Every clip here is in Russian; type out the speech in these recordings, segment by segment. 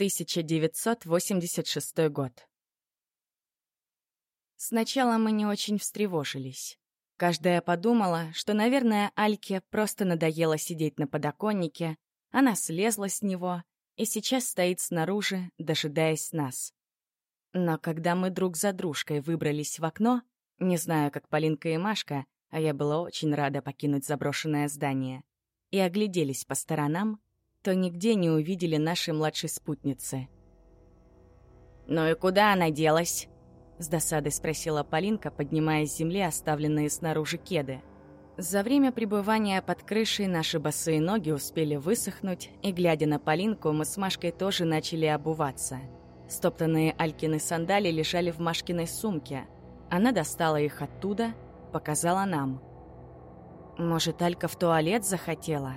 1986 год. Сначала мы не очень встревожились. Каждая подумала, что, наверное, Альке просто надоело сидеть на подоконнике, она слезла с него и сейчас стоит снаружи, дожидаясь нас. Но когда мы друг за дружкой выбрались в окно, не знаю, как Полинка и Машка, а я была очень рада покинуть заброшенное здание, и огляделись по сторонам, то нигде не увидели нашей младшей спутницы. «Ну и куда она делась?» — с досадой спросила Полинка, поднимая с земли оставленные снаружи кеды. За время пребывания под крышей наши босые ноги успели высохнуть, и, глядя на Полинку, мы с Машкой тоже начали обуваться. Стоптанные Алькины сандали лежали в Машкиной сумке. Она достала их оттуда, показала нам. «Может, Алька в туалет захотела?»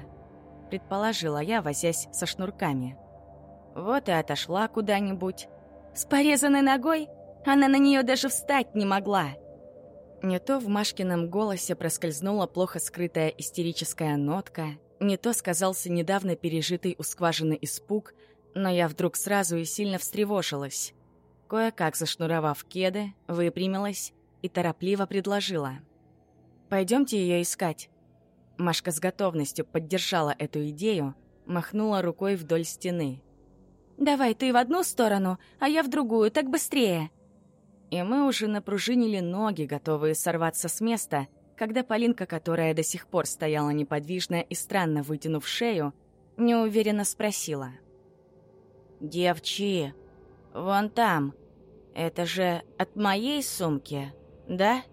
Предположила я, возясь со шнурками. Вот и отошла куда-нибудь. С порезанной ногой? Она на нее даже встать не могла. Не то в Машкином голосе проскользнула плохо скрытая истерическая нотка, не то сказался недавно пережитый у скважины испуг, но я вдруг сразу и сильно встревожилась. Кое-как зашнуровав кеды, выпрямилась и торопливо предложила. «Пойдемте ее искать. Машка с готовностью поддержала эту идею, махнула рукой вдоль стены. «Давай ты в одну сторону, а я в другую, так быстрее!» И мы уже напружинили ноги, готовые сорваться с места, когда Полинка, которая до сих пор стояла неподвижно и странно вытянув шею, неуверенно спросила. «Девчи, вон там, это же от моей сумки, да?»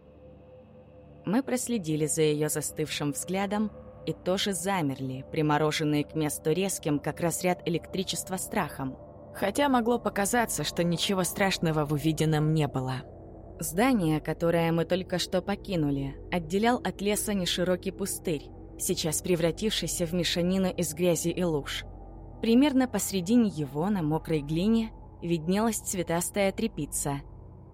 Мы проследили за ее застывшим взглядом и тоже замерли, примороженные к месту резким, как разряд электричества страхом. Хотя могло показаться, что ничего страшного в увиденном не было. Здание, которое мы только что покинули, отделял от леса неширокий пустырь, сейчас превратившийся в мешанину из грязи и луж. Примерно посредине его, на мокрой глине, виднелась цветастая трепица —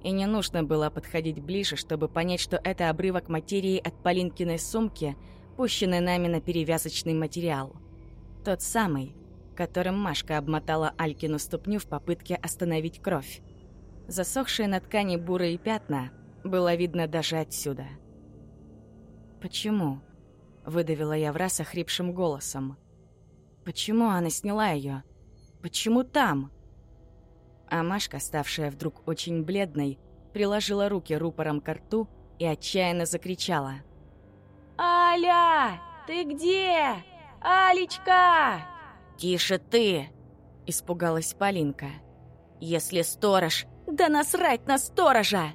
и не нужно было подходить ближе, чтобы понять, что это обрывок материи от Полинкиной сумки, пущенный нами на перевязочный материал. Тот самый, которым Машка обмотала Алькину ступню в попытке остановить кровь. Засохшие на ткани бурые пятна было видно даже отсюда. «Почему?» — выдавила я в раз охрипшим голосом. «Почему она сняла ее? Почему там?» А Машка, ставшая вдруг очень бледной, приложила руки рупором к рту и отчаянно закричала. «Аля, ты где? Алечка!» «Тише ты!» – испугалась Полинка. «Если сторож...» «Да насрать на сторожа!»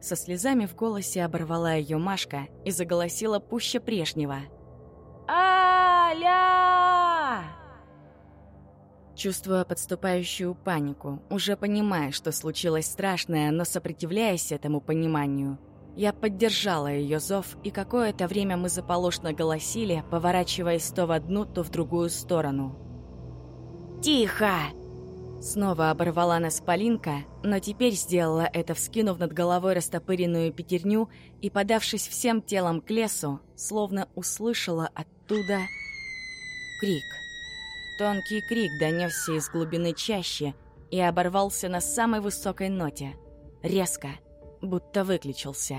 Со слезами в голосе оборвала ее Машка и заголосила пуще прежнего. «Аля!» Чувствуя подступающую панику, уже понимая, что случилось страшное, но сопротивляясь этому пониманию, я поддержала ее зов, и какое-то время мы заполошно голосили, поворачиваясь то в одну, то в другую сторону. «Тихо!» Снова оборвала нас Полинка, но теперь сделала это, вскинув над головой растопыренную пятерню и, подавшись всем телом к лесу, словно услышала оттуда крик. Тонкий крик донесся из глубины чащи и оборвался на самой высокой ноте. Резко, будто выключился.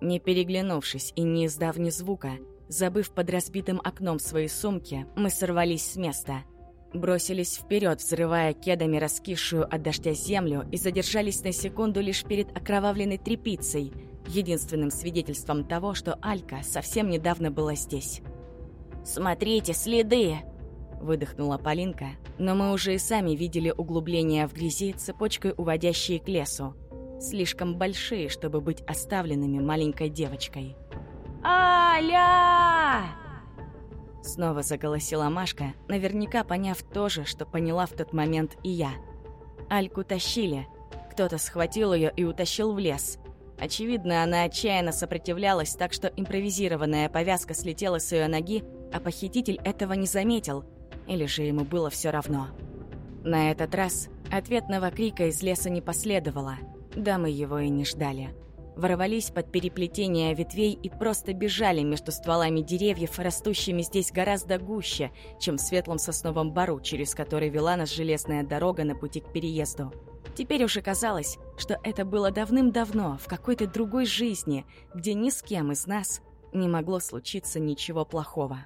Не переглянувшись и не издав ни звука, забыв под разбитым окном свои сумки, мы сорвались с места. Бросились вперед, взрывая кедами раскисшую от дождя землю и задержались на секунду лишь перед окровавленной тряпицей, единственным свидетельством того, что Алька совсем недавно была здесь. «Смотрите, следы!» Выдохнула Полинка, но мы уже и сами видели углубления в грязи, цепочкой уводящие к лесу. Слишком большие, чтобы быть оставленными маленькой девочкой. «Аля!» Снова заголосила Машка, наверняка поняв то же, что поняла в тот момент и я. Альку тащили. Кто-то схватил ее и утащил в лес. Очевидно, она отчаянно сопротивлялась, так что импровизированная повязка слетела с ее ноги, а похититель этого не заметил – или же ему было все равно? На этот раз ответного крика из леса не последовало, да мы его и не ждали. ворвались под переплетение ветвей и просто бежали между стволами деревьев, растущими здесь гораздо гуще, чем в светлом сосновом бару, через который вела нас железная дорога на пути к переезду. Теперь уже казалось, что это было давным-давно, в какой-то другой жизни, где ни с кем из нас не могло случиться ничего плохого.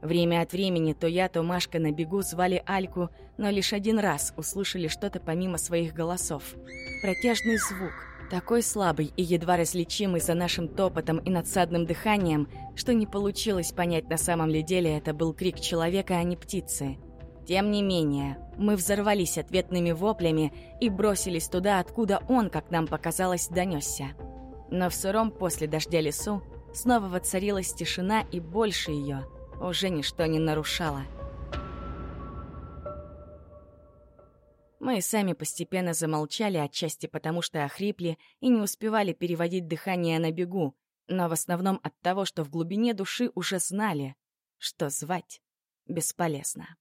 Время от времени то я, то Машка на бегу звали Альку, но лишь один раз услышали что-то помимо своих голосов. Протяжный звук, такой слабый и едва различимый за нашим топотом и надсадным дыханием, что не получилось понять, на самом ли деле это был крик человека, а не птицы. Тем не менее, мы взорвались ответными воплями и бросились туда, откуда он, как нам показалось, донесся. Но в сыром после дождя лесу снова воцарилась тишина, и больше ее уже ничто не нарушало. Мы сами постепенно замолчали, отчасти потому, что охрипли и не успевали переводить дыхание на бегу, но в основном от того, что в глубине души уже знали, что звать бесполезно.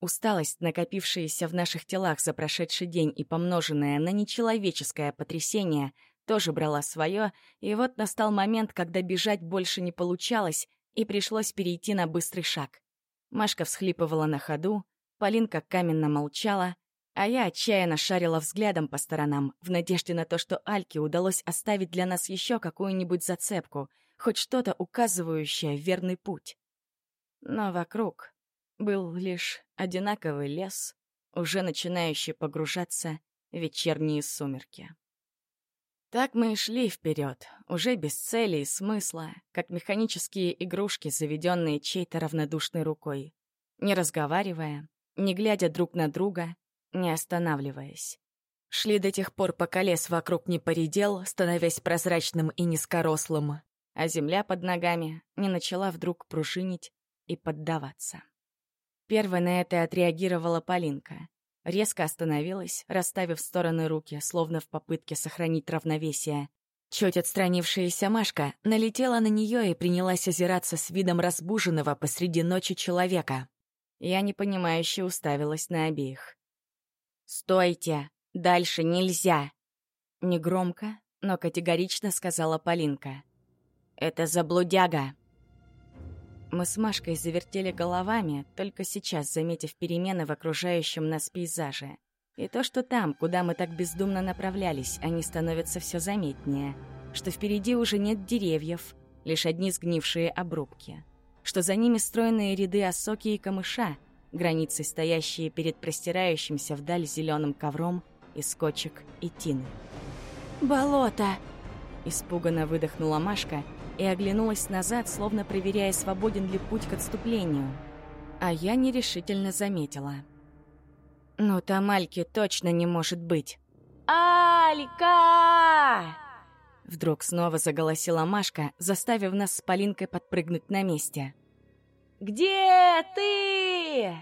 Усталость, накопившаяся в наших телах за прошедший день и помноженная на нечеловеческое потрясение, тоже брала свое, и вот настал момент, когда бежать больше не получалось, и пришлось перейти на быстрый шаг. Машка всхлипывала на ходу, Полинка каменно молчала, а я отчаянно шарила взглядом по сторонам, в надежде на то, что Альке удалось оставить для нас еще какую-нибудь зацепку, хоть что-то указывающее верный путь. Но вокруг был лишь одинаковый лес, уже начинающий погружаться в вечерние сумерки. Так мы и шли вперед, уже без цели и смысла, как механические игрушки, заведенные чьей-то равнодушной рукой, не разговаривая, не глядя друг на друга, не останавливаясь. Шли до тех пор, пока лес вокруг не поредел, становясь прозрачным и низкорослым, а земля под ногами не начала вдруг пружинить и поддаваться. Первой на это отреагировала Полинка. Резко остановилась, расставив в стороны руки, словно в попытке сохранить равновесие. Чуть отстранившаяся Машка налетела на нее и принялась озираться с видом разбуженного посреди ночи человека. Я непонимающе уставилась на обеих. «Стойте! Дальше нельзя!» Негромко, но категорично сказала Полинка. «Это заблудяга!» Мы с Машкой завертели головами, только сейчас заметив перемены в окружающем нас пейзаже. И то, что там, куда мы так бездумно направлялись, они становятся все заметнее. Что впереди уже нет деревьев, лишь одни сгнившие обрубки. Что за ними стройные ряды осоки и камыша, границы стоящие перед простирающимся вдаль зеленым ковром из кочек и тины. «Болото!» Испуганно выдохнула Машка и оглянулась назад, словно проверяя, свободен ли путь к отступлению. А я нерешительно заметила. «Ну, там Альки точно не может быть!» «Алька!» Вдруг снова заголосила Машка, заставив нас с Полинкой подпрыгнуть на месте. «Где ты?»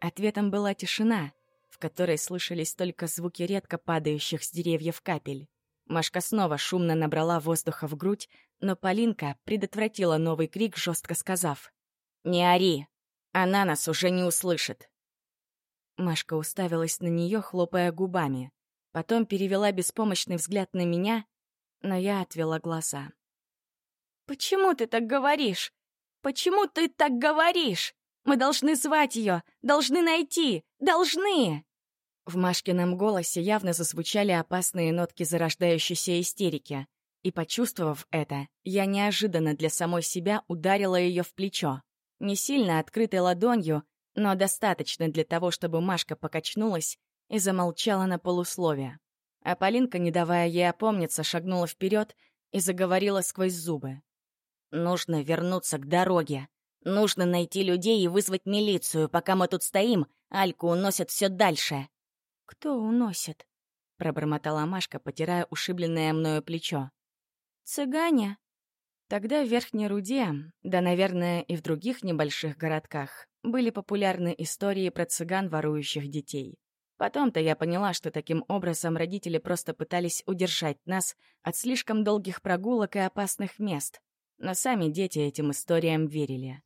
Ответом была тишина, в которой слышались только звуки редко падающих с деревьев капель. Машка снова шумно набрала воздуха в грудь, но Полинка предотвратила новый крик, жестко сказав. «Не ори! Она нас уже не услышит!» Машка уставилась на нее, хлопая губами. Потом перевела беспомощный взгляд на меня, но я отвела глаза. «Почему ты так говоришь? Почему ты так говоришь? Мы должны звать ее, должны найти, должны!» В Машкином голосе явно зазвучали опасные нотки зарождающейся истерики. И, почувствовав это, я неожиданно для самой себя ударила ее в плечо. Не сильно открытой ладонью, но достаточно для того, чтобы Машка покачнулась и замолчала на полусловие. А Полинка, не давая ей опомниться, шагнула вперед и заговорила сквозь зубы. «Нужно вернуться к дороге. Нужно найти людей и вызвать милицию. Пока мы тут стоим, Альку уносят все дальше. «Кто уносит?» — пробормотала Машка, потирая ушибленное мною плечо. «Цыгане?» Тогда в Верхней Руде, да, наверное, и в других небольших городках, были популярны истории про цыган, ворующих детей. Потом-то я поняла, что таким образом родители просто пытались удержать нас от слишком долгих прогулок и опасных мест. Но сами дети этим историям верили.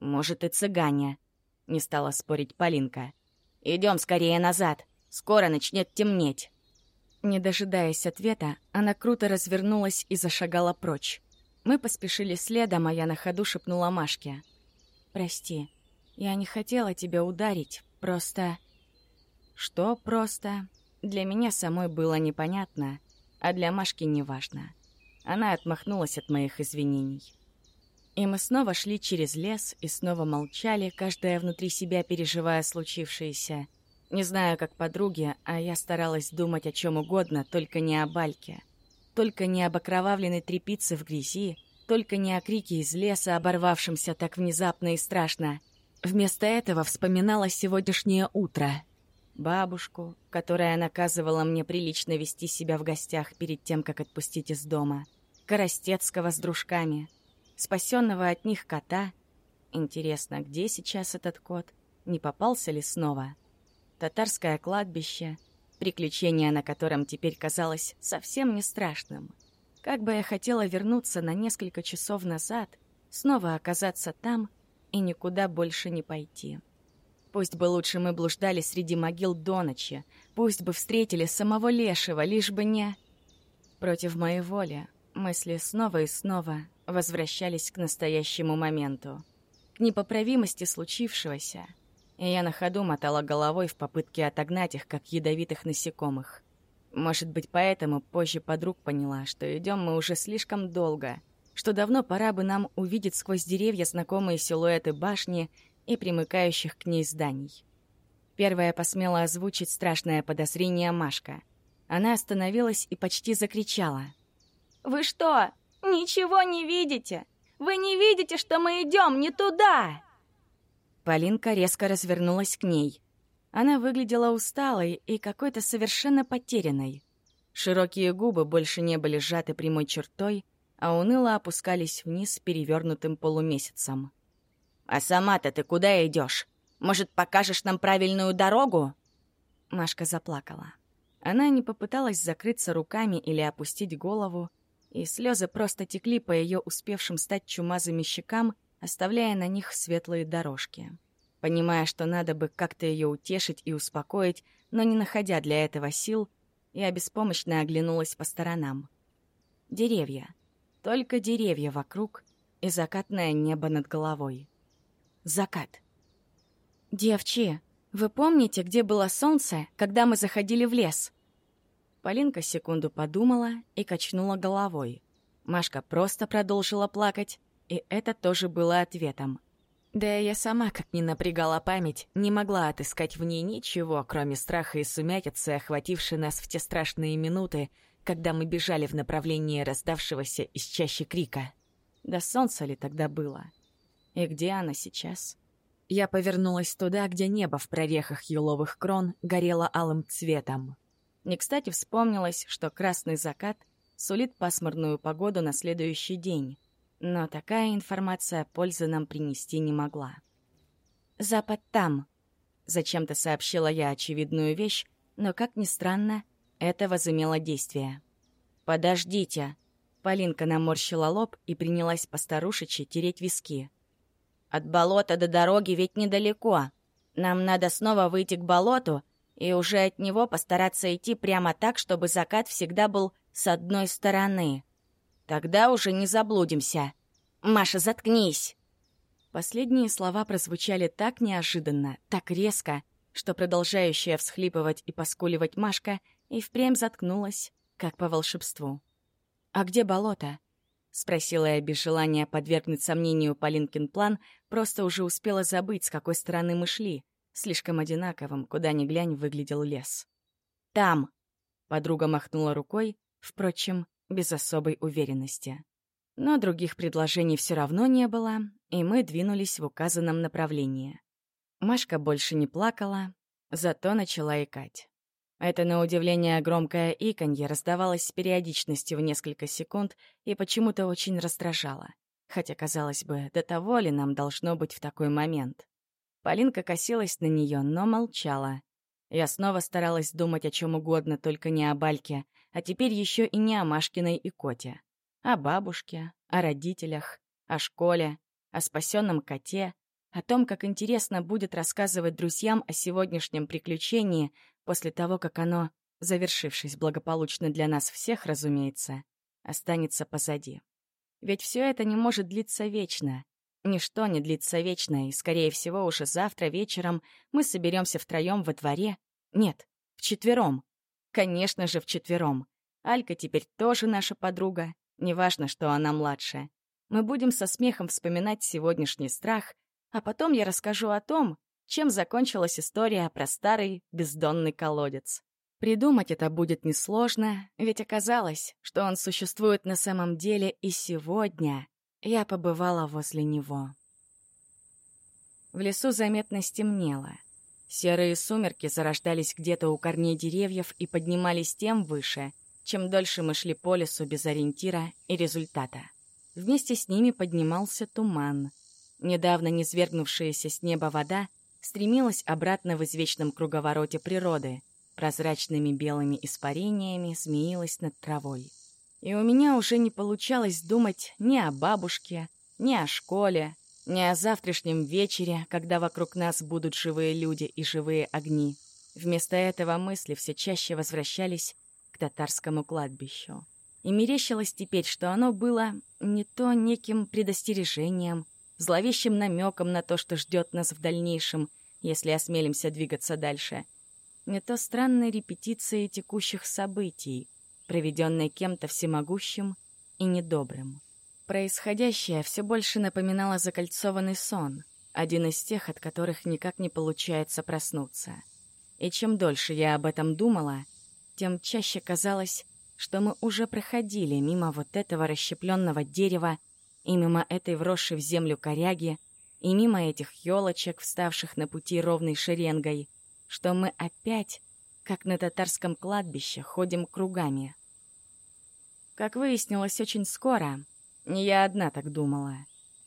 «Может, и цыгане», — не стала спорить Полинка. Идем скорее назад. Скоро начнет темнеть. Не дожидаясь ответа, она круто развернулась и зашагала прочь. Мы поспешили следом, а я на ходу шепнула Машке. «Прости, я не хотела тебя ударить, просто...» «Что просто?» Для меня самой было непонятно, а для Машки неважно. Она отмахнулась от моих извинений. И мы снова шли через лес и снова молчали, каждая внутри себя переживая случившееся. Не знаю, как подруги, а я старалась думать о чем угодно, только не о Бальке. Только не об окровавленной трепице в грязи, только не о крике из леса, оборвавшемся так внезапно и страшно. Вместо этого вспоминала сегодняшнее утро. Бабушку, которая наказывала мне прилично вести себя в гостях перед тем, как отпустить из дома. Коростецкого с дружками. Спасенного от них кота. Интересно, где сейчас этот кот? Не попался ли снова? Татарское кладбище. Приключение, на котором теперь казалось совсем не страшным. Как бы я хотела вернуться на несколько часов назад, снова оказаться там и никуда больше не пойти. Пусть бы лучше мы блуждали среди могил до ночи, пусть бы встретили самого Лешего, лишь бы не... Против моей воли мысли снова и снова возвращались к настоящему моменту, к непоправимости случившегося, и я на ходу мотала головой в попытке отогнать их, как ядовитых насекомых. Может быть, поэтому позже подруг поняла, что идем мы уже слишком долго, что давно пора бы нам увидеть сквозь деревья знакомые силуэты башни и примыкающих к ней зданий. Первая посмела озвучить страшное подозрение Машка. Она остановилась и почти закричала. «Вы что, ничего не видите? Вы не видите, что мы идем не туда?» Полинка резко развернулась к ней. Она выглядела усталой и какой-то совершенно потерянной. Широкие губы больше не были сжаты прямой чертой, а уныло опускались вниз перевернутым полумесяцем. «А сама-то ты куда идешь? Может, покажешь нам правильную дорогу?» Машка заплакала. Она не попыталась закрыться руками или опустить голову, и слезы просто текли по ее успевшим стать чумазыми щекам, оставляя на них светлые дорожки. Понимая, что надо бы как-то ее утешить и успокоить, но не находя для этого сил, я беспомощно оглянулась по сторонам. Деревья. Только деревья вокруг и закатное небо над головой. Закат. «Девчи, вы помните, где было солнце, когда мы заходили в лес?» Полинка секунду подумала и качнула головой. Машка просто продолжила плакать, и это тоже было ответом. Да я сама, как ни напрягала память, не могла отыскать в ней ничего, кроме страха и сумятицы, охватившей нас в те страшные минуты, когда мы бежали в направлении раздавшегося из чащи крика. Да солнце ли тогда было? И где она сейчас? Я повернулась туда, где небо в прорехах еловых крон горело алым цветом. Не кстати вспомнилось, что красный закат сулит пасмурную погоду на следующий день, но такая информация пользы нам принести не могла. «Запад там», — зачем-то сообщила я очевидную вещь, но, как ни странно, это возымело действие. «Подождите», — Полинка наморщила лоб и принялась постарушечи тереть виски. От болота до дороги ведь недалеко. Нам надо снова выйти к болоту и уже от него постараться идти прямо так, чтобы закат всегда был с одной стороны. Тогда уже не заблудимся. Маша, заткнись!» Последние слова прозвучали так неожиданно, так резко, что продолжающая всхлипывать и поскуливать Машка и впрямь заткнулась, как по волшебству. «А где болото?» — спросила я без желания подвергнуть сомнению Полинкин план, просто уже успела забыть, с какой стороны мы шли. Слишком одинаковым, куда ни глянь, выглядел лес. «Там!» — подруга махнула рукой, впрочем, без особой уверенности. Но других предложений все равно не было, и мы двинулись в указанном направлении. Машка больше не плакала, зато начала икать. Это, на удивление, громкое иканье раздавалось с периодичностью в несколько секунд и почему-то очень раздражало. Хотя, казалось бы, до того ли нам должно быть в такой момент? Полинка косилась на нее, но молчала. Я снова старалась думать о чем угодно, только не о Бальке, а теперь еще и не о Машкиной и Коте. О бабушке, о родителях, о школе, о спасенном коте, о том, как интересно будет рассказывать друзьям о сегодняшнем приключении после того, как оно завершившись благополучно для нас всех, разумеется, останется позади. Ведь все это не может длиться вечно. Ничто не длится вечно, и, скорее всего, уже завтра вечером мы соберемся втроем во дворе. Нет, вчетвером. Конечно же, вчетвером. Алька теперь тоже наша подруга. Неважно, что она младшая. Мы будем со смехом вспоминать сегодняшний страх, а потом я расскажу о том, чем закончилась история про старый бездонный колодец. Придумать это будет несложно, ведь оказалось, что он существует на самом деле и сегодня я побывала возле него. В лесу заметно стемнело. Серые сумерки зарождались где-то у корней деревьев и поднимались тем выше, чем дольше мы шли по лесу без ориентира и результата. Вместе с ними поднимался туман. Недавно низвергнувшаяся с неба вода стремилась обратно в извечном круговороте природы, прозрачными белыми испарениями змеилась над травой. И у меня уже не получалось думать ни о бабушке, ни о школе, ни о завтрашнем вечере, когда вокруг нас будут живые люди и живые огни. Вместо этого мысли все чаще возвращались к татарскому кладбищу. И мерещилось теперь, что оно было не то неким предостережением, зловещим намеком на то, что ждет нас в дальнейшем, если осмелимся двигаться дальше, не то странной репетицией текущих событий, проведенной кем-то всемогущим и недобрым. Происходящее все больше напоминало закольцованный сон, один из тех, от которых никак не получается проснуться. И чем дольше я об этом думала, тем чаще казалось, что мы уже проходили мимо вот этого расщепленного дерева и мимо этой вросшей в землю коряги, и мимо этих елочек, вставших на пути ровной шеренгой, что мы опять, как на татарском кладбище, ходим кругами. Как выяснилось очень скоро, не я одна так думала.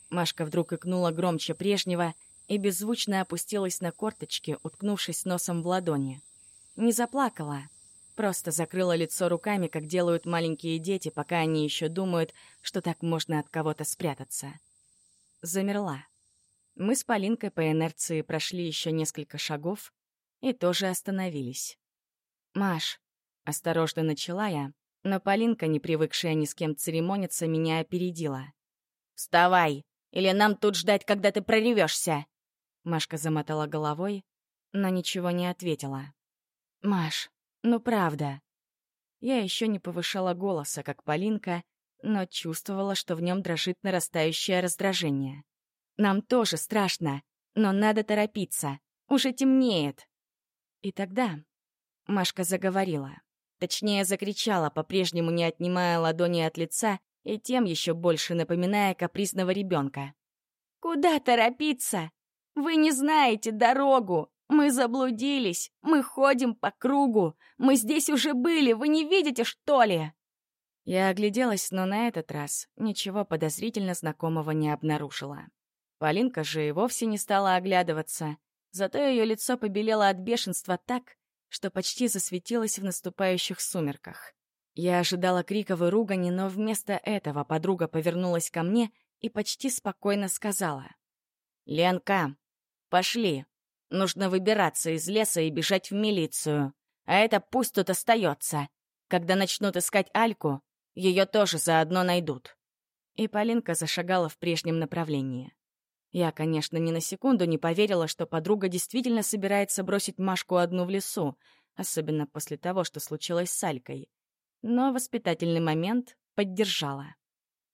Машка вдруг икнула громче прежнего и беззвучно опустилась на корточки, уткнувшись носом в ладони. Не заплакала, просто закрыла лицо руками, как делают маленькие дети, пока они еще думают, что так можно от кого-то спрятаться. Замерла. Мы с Полинкой по инерции прошли еще несколько шагов и тоже остановились. «Маш», — осторожно начала я, но Полинка, не привыкшая ни с кем церемониться, меня опередила. «Вставай, или нам тут ждать, когда ты проревешься!» Машка замотала головой, но ничего не ответила. «Маш, ну правда». Я еще не повышала голоса, как Полинка, но чувствовала, что в нем дрожит нарастающее раздражение. Нам тоже страшно, но надо торопиться. Уже темнеет. И тогда Машка заговорила. Точнее, закричала, по-прежнему не отнимая ладони от лица и тем еще больше напоминая капризного ребенка. «Куда торопиться? Вы не знаете дорогу! Мы заблудились! Мы ходим по кругу! Мы здесь уже были! Вы не видите, что ли?» Я огляделась, но на этот раз ничего подозрительно знакомого не обнаружила. Полинка же и вовсе не стала оглядываться, зато ее лицо побелело от бешенства так, что почти засветилось в наступающих сумерках. Я ожидала криков и ругани, но вместо этого подруга повернулась ко мне и почти спокойно сказала. «Ленка, пошли. Нужно выбираться из леса и бежать в милицию. А это пусть тут остается. Когда начнут искать Альку, ее тоже заодно найдут». И Полинка зашагала в прежнем направлении. Я, конечно, ни на секунду не поверила, что подруга действительно собирается бросить Машку одну в лесу, особенно после того, что случилось с Алькой. Но воспитательный момент поддержала.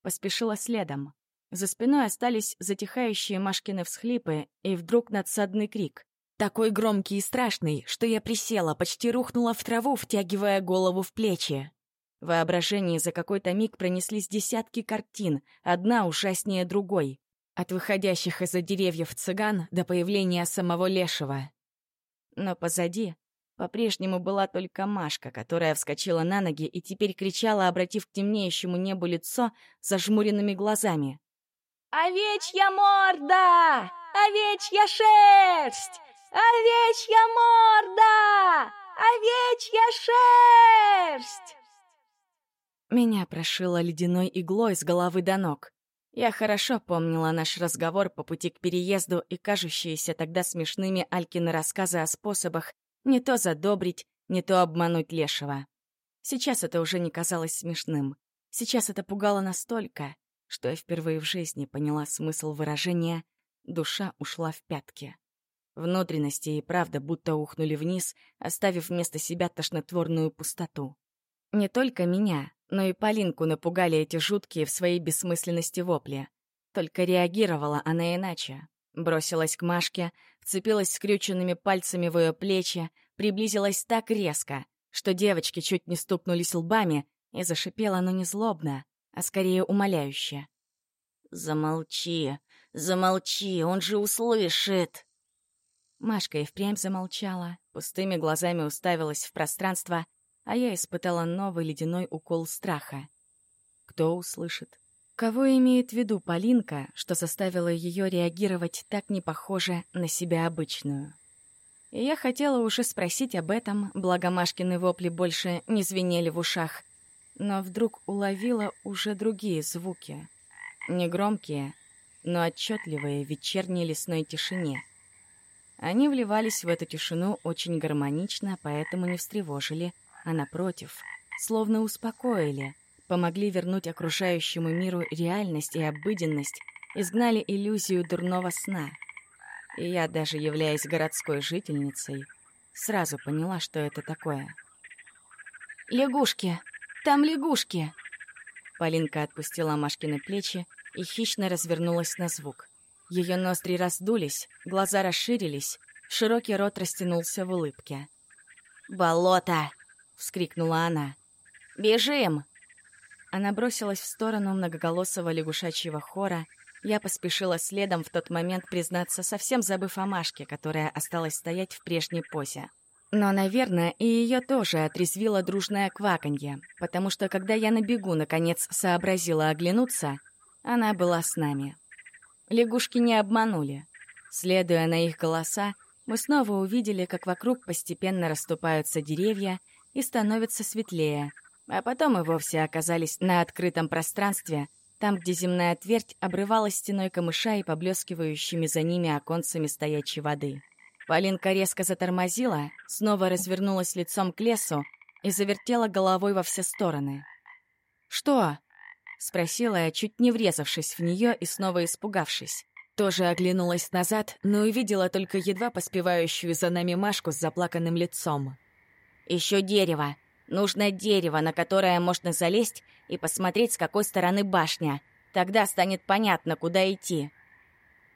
Поспешила следом. За спиной остались затихающие Машкины всхлипы и вдруг надсадный крик. Такой громкий и страшный, что я присела, почти рухнула в траву, втягивая голову в плечи. В воображении за какой-то миг пронеслись десятки картин, одна ужаснее другой. От выходящих из-за деревьев цыган до появления самого Лешего. Но позади по-прежнему была только Машка, которая вскочила на ноги и теперь кричала, обратив к темнеющему небу лицо зажмуренными глазами. «Овечья морда! Овечья шерсть! Овечья морда! Овечья шерсть!» Меня прошило ледяной иглой с головы до ног. Я хорошо помнила наш разговор по пути к переезду и кажущиеся тогда смешными Алькины рассказы о способах не то задобрить, не то обмануть Лешего. Сейчас это уже не казалось смешным. Сейчас это пугало настолько, что я впервые в жизни поняла смысл выражения «душа ушла в пятки». Внутренности и правда будто ухнули вниз, оставив вместо себя тошнотворную пустоту. Не только меня, но и Полинку напугали эти жуткие в своей бессмысленности вопли. Только реагировала она иначе. Бросилась к Машке, вцепилась скрюченными пальцами в ее плечи, приблизилась так резко, что девочки чуть не стукнулись лбами, и зашипела, но не злобно, а скорее умоляюще. «Замолчи, замолчи, он же услышит!» Машка и впрямь замолчала, пустыми глазами уставилась в пространство, а я испытала новый ледяной укол страха. Кто услышит? Кого имеет в виду Полинка, что заставило ее реагировать так не похоже на себя обычную? И я хотела уже спросить об этом, благо Машкины вопли больше не звенели в ушах, но вдруг уловила уже другие звуки. Негромкие, но отчетливые в вечерней лесной тишине. Они вливались в эту тишину очень гармонично, поэтому не встревожили, а напротив, словно успокоили, помогли вернуть окружающему миру реальность и обыденность, изгнали иллюзию дурного сна. И я, даже являясь городской жительницей, сразу поняла, что это такое. «Лягушки!» Там лягушки!» Полинка отпустила Машкины плечи и хищно развернулась на звук. Ее ноздри раздулись, глаза расширились, широкий рот растянулся в улыбке. «Болото!» — вскрикнула она. «Бежим!» Она бросилась в сторону многоголосого лягушачьего хора. Я поспешила следом в тот момент признаться, совсем забыв о Машке, которая осталась стоять в прежней позе. Но, наверное, и ее тоже отрезвило дружное кваканье, потому что, когда я на бегу, наконец, сообразила оглянуться, она была с нами. Лягушки не обманули. Следуя на их голоса, мы снова увидели, как вокруг постепенно расступаются деревья и становится светлее, а потом и вовсе оказались на открытом пространстве, там, где земная твердь обрывалась стеной камыша и поблескивающими за ними оконцами стоячей воды. Полинка резко затормозила, снова развернулась лицом к лесу и завертела головой во все стороны. «Что?» — спросила я, чуть не врезавшись в нее и снова испугавшись. Тоже оглянулась назад, но увидела только едва поспевающую за нами Машку с заплаканным лицом. «Еще дерево. Нужно дерево, на которое можно залезть и посмотреть, с какой стороны башня. Тогда станет понятно, куда идти»,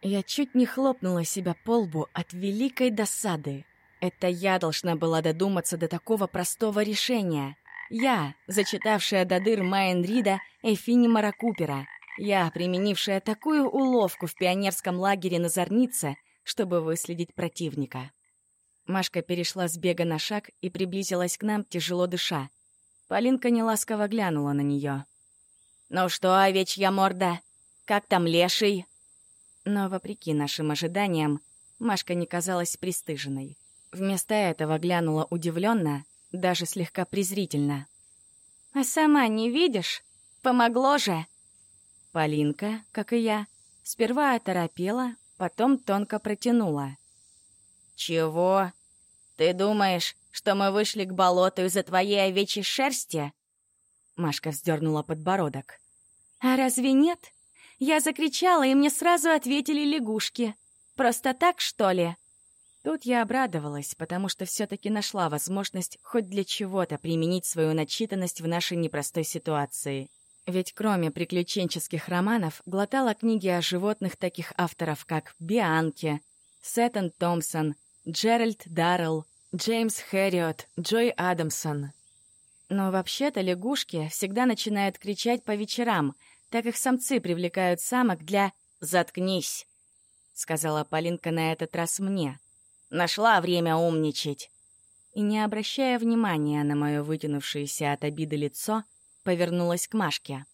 я чуть не хлопнула себя по лбу от великой досады. Это я должна была додуматься до такого простого решения. Я, зачитавшая до дыр Майн Рида и Финни Купера. Я, применившая такую уловку в пионерском лагере на Зорнице, чтобы выследить противника. Машка перешла с бега на шаг и приблизилась к нам, тяжело дыша. Полинка неласково глянула на нее. «Ну что, овечья морда, как там леший?» Но, вопреки нашим ожиданиям, Машка не казалась пристыженной. Вместо этого глянула удивленно, даже слегка презрительно. «А сама не видишь? Помогло же!» Полинка, как и я, сперва оторопела, потом тонко протянула. «Чего? Ты думаешь, что мы вышли к болоту из-за твоей овечьей шерсти?» Машка вздернула подбородок. «А разве нет? Я закричала, и мне сразу ответили лягушки. Просто так, что ли? Тут я обрадовалась, потому что все-таки нашла возможность хоть для чего-то применить свою начитанность в нашей непростой ситуации. Ведь кроме приключенческих романов, глотала книги о животных таких авторов, как Бианки, Сеттон Томпсон, Джеральд Даррелл, Джеймс Хэриот, Джой Адамсон. Но вообще-то лягушки всегда начинают кричать по вечерам — так их самцы привлекают самок для «заткнись», — сказала Полинка на этот раз мне. «Нашла время умничать». И, не обращая внимания на мое вытянувшееся от обиды лицо, повернулась к Машке.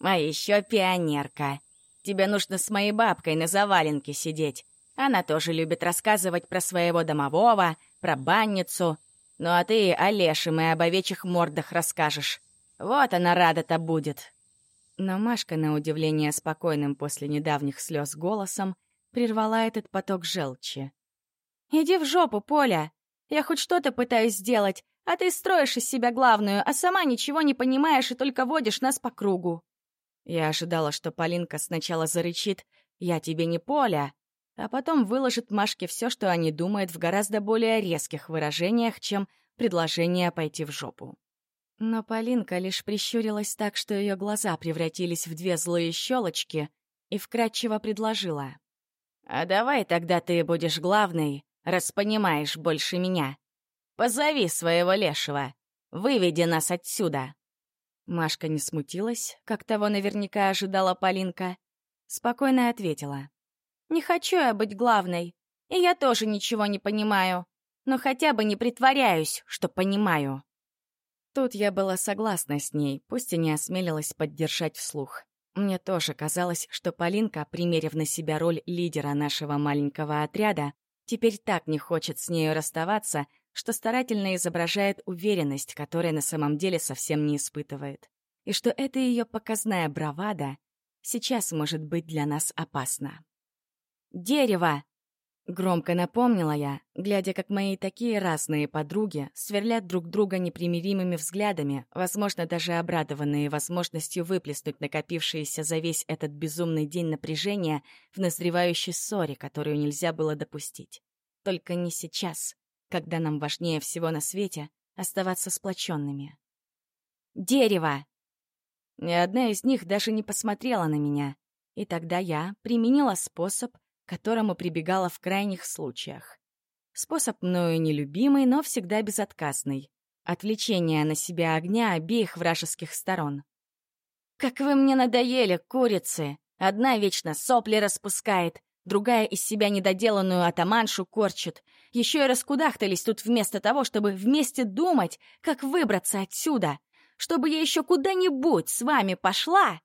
«А еще пионерка. Тебе нужно с моей бабкой на заваленке сидеть. Она тоже любит рассказывать про своего домового, про банницу. Ну а ты о лешем и об овечьих мордах расскажешь. Вот она рада-то будет». Но Машка, на удивление спокойным после недавних слез голосом, прервала этот поток желчи. «Иди в жопу, Поля! Я хоть что-то пытаюсь сделать, а ты строишь из себя главную, а сама ничего не понимаешь и только водишь нас по кругу». Я ожидала, что Полинка сначала зарычит «Я тебе не Поля», а потом выложит Машке все, что они думают в гораздо более резких выражениях, чем предложение пойти в жопу. Но Полинка лишь прищурилась так, что ее глаза превратились в две злые щелочки, и вкратчиво предложила. «А давай тогда ты будешь главной, раз понимаешь больше меня. Позови своего лешего, выведи нас отсюда». Машка не смутилась, как того наверняка ожидала Полинка. Спокойно ответила. «Не хочу я быть главной, и я тоже ничего не понимаю, но хотя бы не притворяюсь, что понимаю». Тут я была согласна с ней, пусть и не осмелилась поддержать вслух. Мне тоже казалось, что Полинка, примерив на себя роль лидера нашего маленького отряда, теперь так не хочет с нею расставаться, что старательно изображает уверенность, которой на самом деле совсем не испытывает. И что эта ее показная бравада сейчас может быть для нас опасна. «Дерево!» Громко напомнила я, глядя, как мои такие разные подруги сверлят друг друга непримиримыми взглядами, возможно, даже обрадованные возможностью выплеснуть накопившееся за весь этот безумный день напряжения в назревающей ссоре, которую нельзя было допустить. Только не сейчас, когда нам важнее всего на свете оставаться сплоченными. «Дерево!» Ни одна из них даже не посмотрела на меня, и тогда я применила способ — которому прибегала в крайних случаях. Способ мною нелюбимый, но всегда безотказный. Отвлечение на себя огня обеих вражеских сторон. «Как вы мне надоели, курицы! Одна вечно сопли распускает, другая из себя недоделанную атаманшу корчит. Еще и раскудахтались тут вместо того, чтобы вместе думать, как выбраться отсюда. Чтобы я еще куда-нибудь с вами пошла!»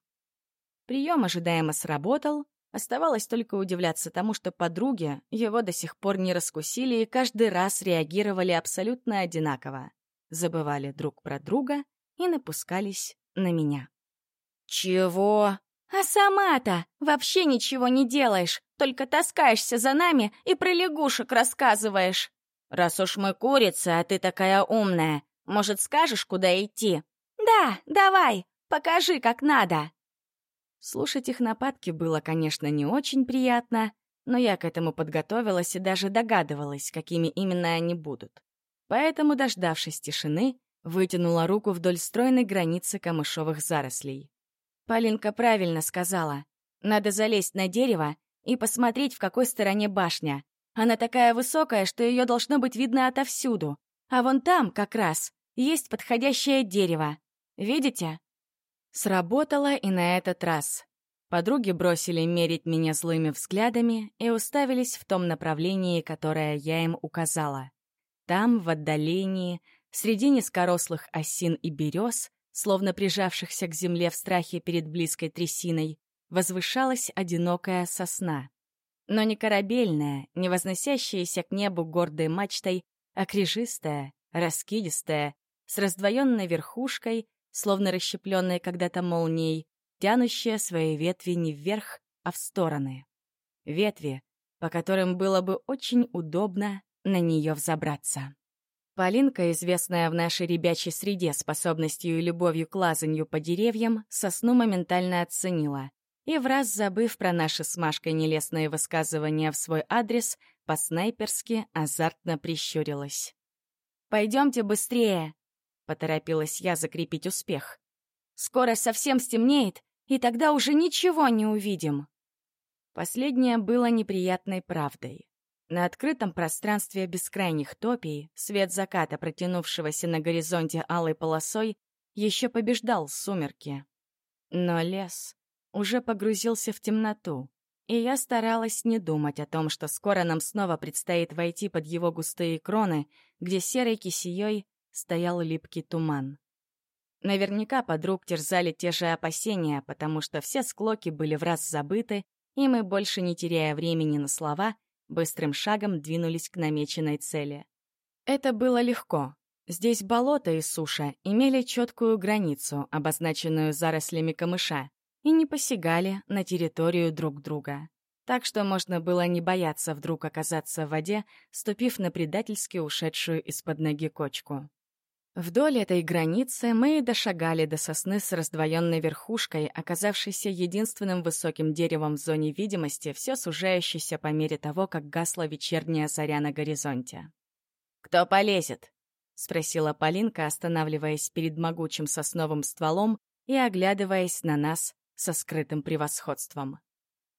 Прием ожидаемо сработал, Оставалось только удивляться тому, что подруги его до сих пор не раскусили и каждый раз реагировали абсолютно одинаково. Забывали друг про друга и напускались на меня. «Чего?» «А сама-то вообще ничего не делаешь, только таскаешься за нами и про лягушек рассказываешь. Раз уж мы курицы, а ты такая умная, может, скажешь, куда идти?» «Да, давай, покажи, как надо!» Слушать их нападки было, конечно, не очень приятно, но я к этому подготовилась и даже догадывалась, какими именно они будут. Поэтому, дождавшись тишины, вытянула руку вдоль стройной границы камышовых зарослей. Полинка правильно сказала. Надо залезть на дерево и посмотреть, в какой стороне башня. Она такая высокая, что ее должно быть видно отовсюду. А вон там, как раз, есть подходящее дерево. Видите? Сработало и на этот раз. Подруги бросили мерить меня злыми взглядами и уставились в том направлении, которое я им указала. Там, в отдалении, среди низкорослых осин и берез, словно прижавшихся к земле в страхе перед близкой трясиной, возвышалась одинокая сосна. Но не корабельная, не возносящаяся к небу гордой мачтой, а крижистая, раскидистая, с раздвоенной верхушкой словно расщепленная когда-то молнией, тянущая свои ветви не вверх, а в стороны. Ветви, по которым было бы очень удобно на нее взобраться. Полинка, известная в нашей ребячей среде способностью и любовью к лазанью по деревьям, сосну моментально оценила и, в раз забыв про наши с Машкой нелестные высказывания в свой адрес, по-снайперски азартно прищурилась. «Пойдемте быстрее!» Поторопилась я закрепить успех. «Скоро совсем стемнеет, и тогда уже ничего не увидим». Последнее было неприятной правдой. На открытом пространстве бескрайних топий свет заката, протянувшегося на горизонте алой полосой, еще побеждал сумерки. Но лес уже погрузился в темноту, и я старалась не думать о том, что скоро нам снова предстоит войти под его густые кроны, где серой кисеей стоял липкий туман. Наверняка подруг терзали те же опасения, потому что все склоки были в раз забыты, и мы, больше не теряя времени на слова, быстрым шагом двинулись к намеченной цели. Это было легко. Здесь болото и суша имели четкую границу, обозначенную зарослями камыша, и не посягали на территорию друг друга. так что можно было не бояться вдруг оказаться в воде, ступив на предательски ушедшую из-под ноги кочку. Вдоль этой границы мы дошагали до сосны с раздвоенной верхушкой, оказавшейся единственным высоким деревом в зоне видимости, все сужающейся по мере того, как гасла вечерняя заря на горизонте. «Кто полезет?» — спросила Полинка, останавливаясь перед могучим сосновым стволом и оглядываясь на нас со скрытым превосходством.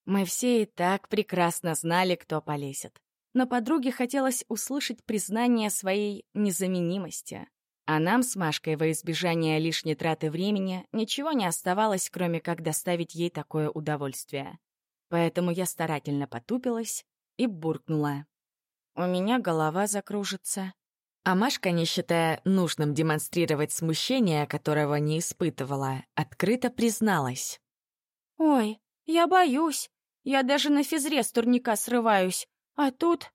Мы все и так прекрасно знали, кто полезет. Но подруге хотелось услышать признание своей незаменимости. А нам с Машкой во избежание лишней траты времени ничего не оставалось, кроме как доставить ей такое удовольствие. Поэтому я старательно потупилась и буркнула. «У меня голова закружится». А Машка, не считая нужным демонстрировать смущение, которого не испытывала, открыто призналась. «Ой, я боюсь. Я даже на физре с турника срываюсь. А тут...»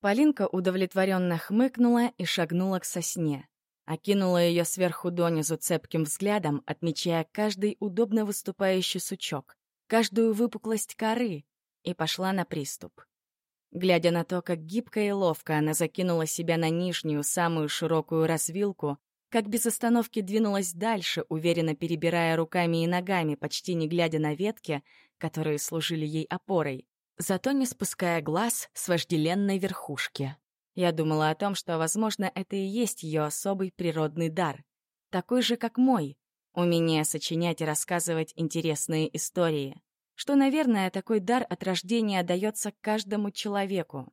Полинка удовлетворенно хмыкнула и шагнула к сосне. Окинула ее сверху донизу цепким взглядом, отмечая каждый удобно выступающий сучок, каждую выпуклость коры, и пошла на приступ. Глядя на то, как гибко и ловко она закинула себя на нижнюю, самую широкую развилку, как без остановки двинулась дальше, уверенно перебирая руками и ногами, почти не глядя на ветки, которые служили ей опорой, зато не спуская глаз с вожделенной верхушки. Я думала о том, что, возможно, это и есть ее особый природный дар. Такой же, как мой. Умение сочинять и рассказывать интересные истории. Что, наверное, такой дар от рождения дается каждому человеку.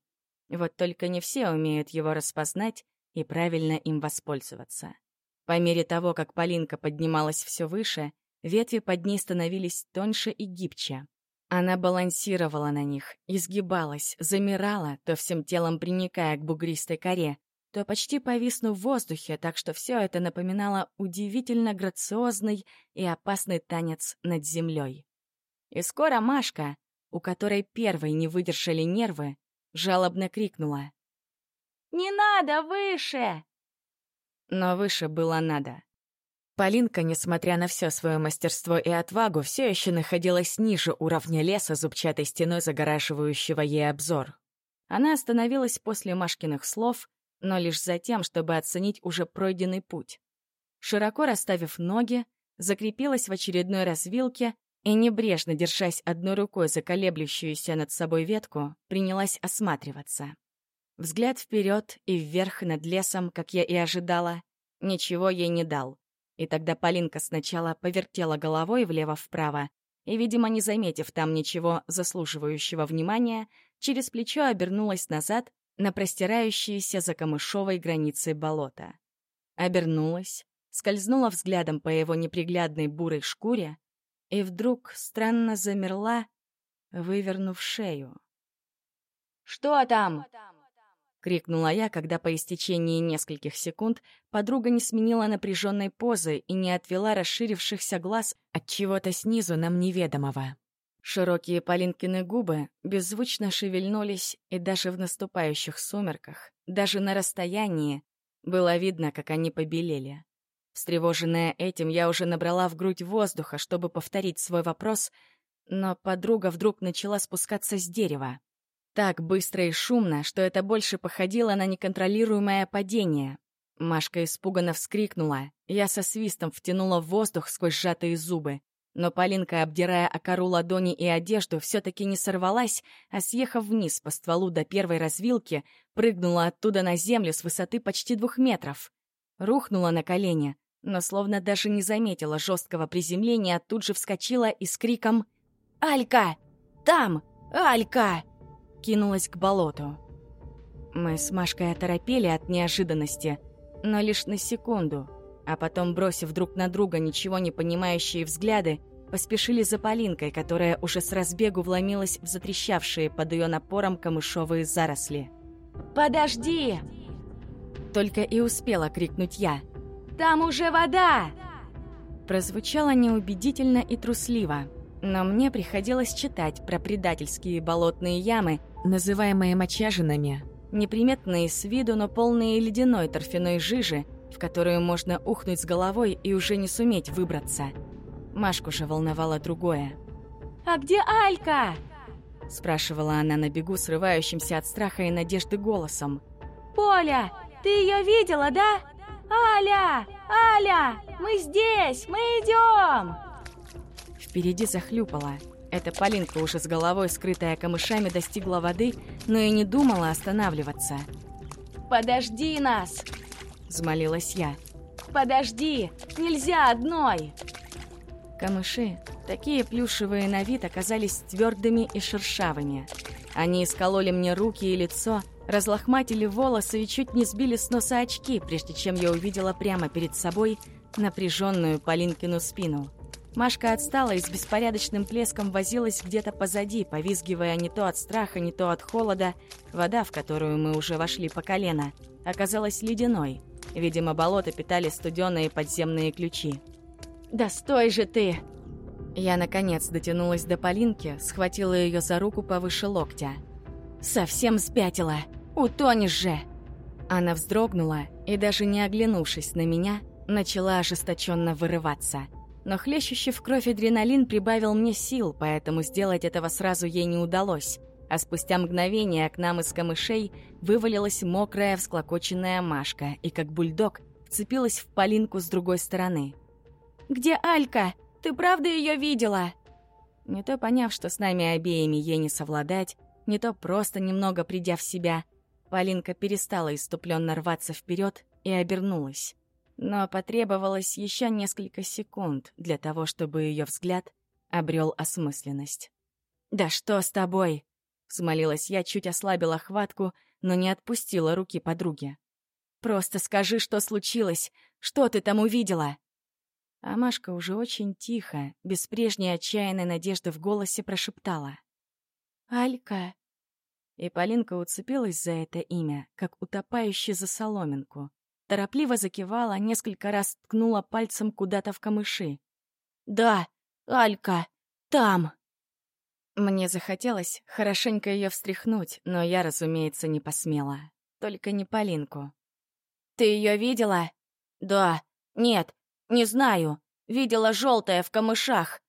Вот только не все умеют его распознать и правильно им воспользоваться. По мере того, как Полинка поднималась все выше, ветви под ней становились тоньше и гибче. Она балансировала на них, изгибалась, замирала, то всем телом приникая к бугристой коре, то почти повиснув в воздухе, так что все это напоминало удивительно грациозный и опасный танец над землей. И скоро Машка, у которой первой не выдержали нервы, жалобно крикнула. «Не надо выше!» Но выше было надо. Полинка, несмотря на все свое мастерство и отвагу, все еще находилась ниже уровня леса, зубчатой стеной загораживающего ей обзор. Она остановилась после Машкиных слов, но лишь за тем, чтобы оценить уже пройденный путь. Широко расставив ноги, закрепилась в очередной развилке и, небрежно держась одной рукой за колеблющуюся над собой ветку, принялась осматриваться. Взгляд вперед и вверх над лесом, как я и ожидала, ничего ей не дал. И тогда Полинка сначала повертела головой влево-вправо и, видимо, не заметив там ничего заслуживающего внимания, через плечо обернулась назад на простирающиеся за камышовой границей болота. Обернулась, скользнула взглядом по его неприглядной бурой шкуре и вдруг странно замерла, вывернув шею. «Что там?» — крикнула я, когда по истечении нескольких секунд подруга не сменила напряженной позы и не отвела расширившихся глаз от чего-то снизу нам неведомого. Широкие Полинкины губы беззвучно шевельнулись, и даже в наступающих сумерках, даже на расстоянии, было видно, как они побелели. Встревоженная этим, я уже набрала в грудь воздуха, чтобы повторить свой вопрос, но подруга вдруг начала спускаться с дерева. Так быстро и шумно, что это больше походило на неконтролируемое падение. Машка испуганно вскрикнула. Я со свистом втянула в воздух сквозь сжатые зубы. Но Полинка, обдирая о кору ладони и одежду, все-таки не сорвалась, а, съехав вниз по стволу до первой развилки, прыгнула оттуда на землю с высоты почти двух метров. Рухнула на колени, но словно даже не заметила жесткого приземления, тут же вскочила и с криком «Алька! Там! Алька!» Кинулась к болоту. Мы с Машкой оторопели от неожиданности, но лишь на секунду, а потом, бросив друг на друга ничего не понимающие взгляды, поспешили за Полинкой, которая уже с разбегу вломилась в затрещавшие под ее напором камышовые заросли. «Подожди!» Только и успела крикнуть я. «Там уже вода!» Прозвучало неубедительно и трусливо, но мне приходилось читать про предательские болотные ямы, называемые мочажинами, неприметные с виду, но полные ледяной торфяной жижи, в которую можно ухнуть с головой и уже не суметь выбраться. Машку же волновало другое. «А где Алька?» — спрашивала она на бегу, срывающимся от страха и надежды голосом. «Поля, ты ее видела, да? Аля! Аля! Мы здесь! Мы идем!» Впереди захлюпала. Эта Полинка, уже с головой скрытая камышами, достигла воды, но и не думала останавливаться. «Подожди нас!» — взмолилась я. «Подожди! Нельзя одной!» Камыши, такие плюшевые на вид, оказались твердыми и шершавыми. Они искололи мне руки и лицо, разлохматили волосы и чуть не сбили с носа очки, прежде чем я увидела прямо перед собой напряженную Полинкину спину. Машка отстала и с беспорядочным плеском возилась где-то позади, повизгивая не то от страха, не то от холода. Вода, в которую мы уже вошли по колено, оказалась ледяной. Видимо, болото питали студеные подземные ключи. «Да стой же ты!» Я, наконец, дотянулась до Полинки, схватила ее за руку повыше локтя. «Совсем спятила! Утонешь же!» Она вздрогнула и, даже не оглянувшись на меня, начала ожесточенно вырываться – но хлещущий в кровь адреналин прибавил мне сил, поэтому сделать этого сразу ей не удалось. А спустя мгновение к нам из камышей вывалилась мокрая всклокоченная Машка и, как бульдог, вцепилась в Полинку с другой стороны. «Где Алька? Ты правда ее видела?» Не то поняв, что с нами обеими ей не совладать, не то просто немного придя в себя, Полинка перестала иступленно рваться вперед и обернулась но потребовалось еще несколько секунд для того, чтобы ее взгляд обрел осмысленность. «Да что с тобой?» — взмолилась я, чуть ослабила хватку, но не отпустила руки подруги. «Просто скажи, что случилось, что ты там увидела?» А Машка уже очень тихо, без прежней отчаянной надежды в голосе прошептала. «Алька». И Полинка уцепилась за это имя, как утопающий за соломинку. Торопливо закивала, несколько раз ткнула пальцем куда-то в камыши. «Да, Алька, там!» Мне захотелось хорошенько ее встряхнуть, но я, разумеется, не посмела. Только не Полинку. «Ты ее видела?» «Да. Нет, не знаю. Видела желтое в камышах».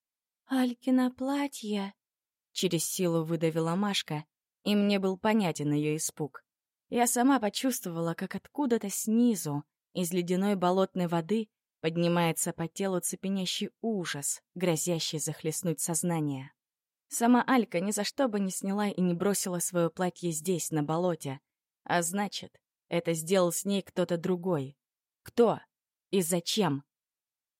«Алькино платье», — через силу выдавила Машка, и мне был понятен ее испуг. Я сама почувствовала, как откуда-то снизу, из ледяной болотной воды, поднимается по телу цепенящий ужас, грозящий захлестнуть сознание. Сама Алька ни за что бы не сняла и не бросила свое платье здесь, на болоте. А значит, это сделал с ней кто-то другой. Кто? И зачем?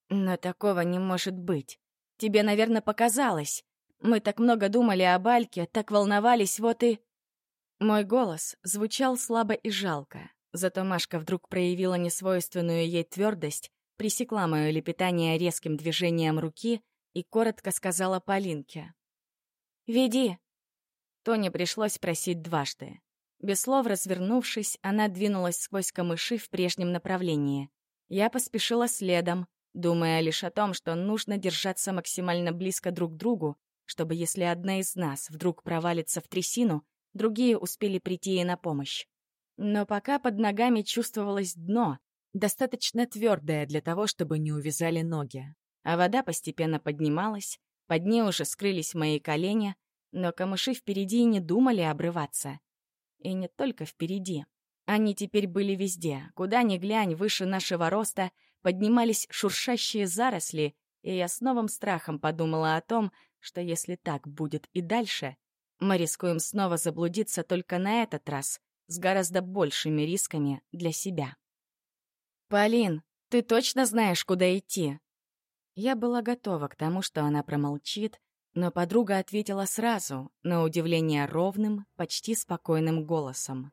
Но такого не может быть. Тебе, наверное, показалось. Мы так много думали об Альке, так волновались, вот и... Мой голос звучал слабо и жалко, зато Машка вдруг проявила несвойственную ей твердость, пресекла мое лепетание резким движением руки и коротко сказала Полинке. «Веди!» Тоне пришлось просить дважды. Без слов развернувшись, она двинулась сквозь камыши в прежнем направлении. Я поспешила следом, думая лишь о том, что нужно держаться максимально близко друг к другу, чтобы если одна из нас вдруг провалится в трясину, другие успели прийти ей на помощь. Но пока под ногами чувствовалось дно, достаточно твердое для того, чтобы не увязали ноги. А вода постепенно поднималась, под ней уже скрылись мои колени, но камыши впереди не думали обрываться. И не только впереди. Они теперь были везде. Куда ни глянь, выше нашего роста поднимались шуршащие заросли, и я с новым страхом подумала о том, что если так будет и дальше, мы рискуем снова заблудиться только на этот раз с гораздо большими рисками для себя. «Полин, ты точно знаешь, куда идти?» Я была готова к тому, что она промолчит, но подруга ответила сразу, на удивление ровным, почти спокойным голосом.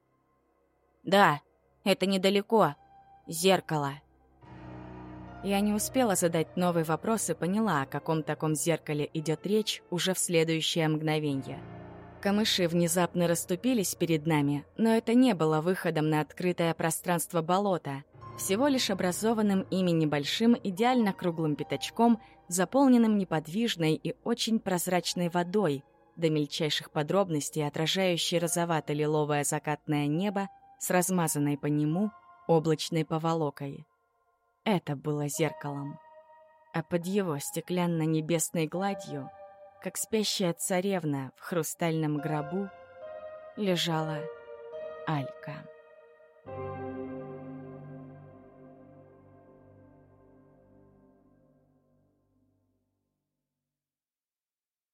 «Да, это недалеко. Зеркало». Я не успела задать новый вопрос и поняла, о каком таком зеркале идет речь уже в следующее мгновение — Камыши внезапно расступились перед нами, но это не было выходом на открытое пространство болота, всего лишь образованным ими небольшим идеально круглым пятачком, заполненным неподвижной и очень прозрачной водой, до мельчайших подробностей отражающей розовато-лиловое закатное небо с размазанной по нему облачной поволокой. Это было зеркалом. А под его стеклянно-небесной гладью как спящая царевна в хрустальном гробу, лежала Алька.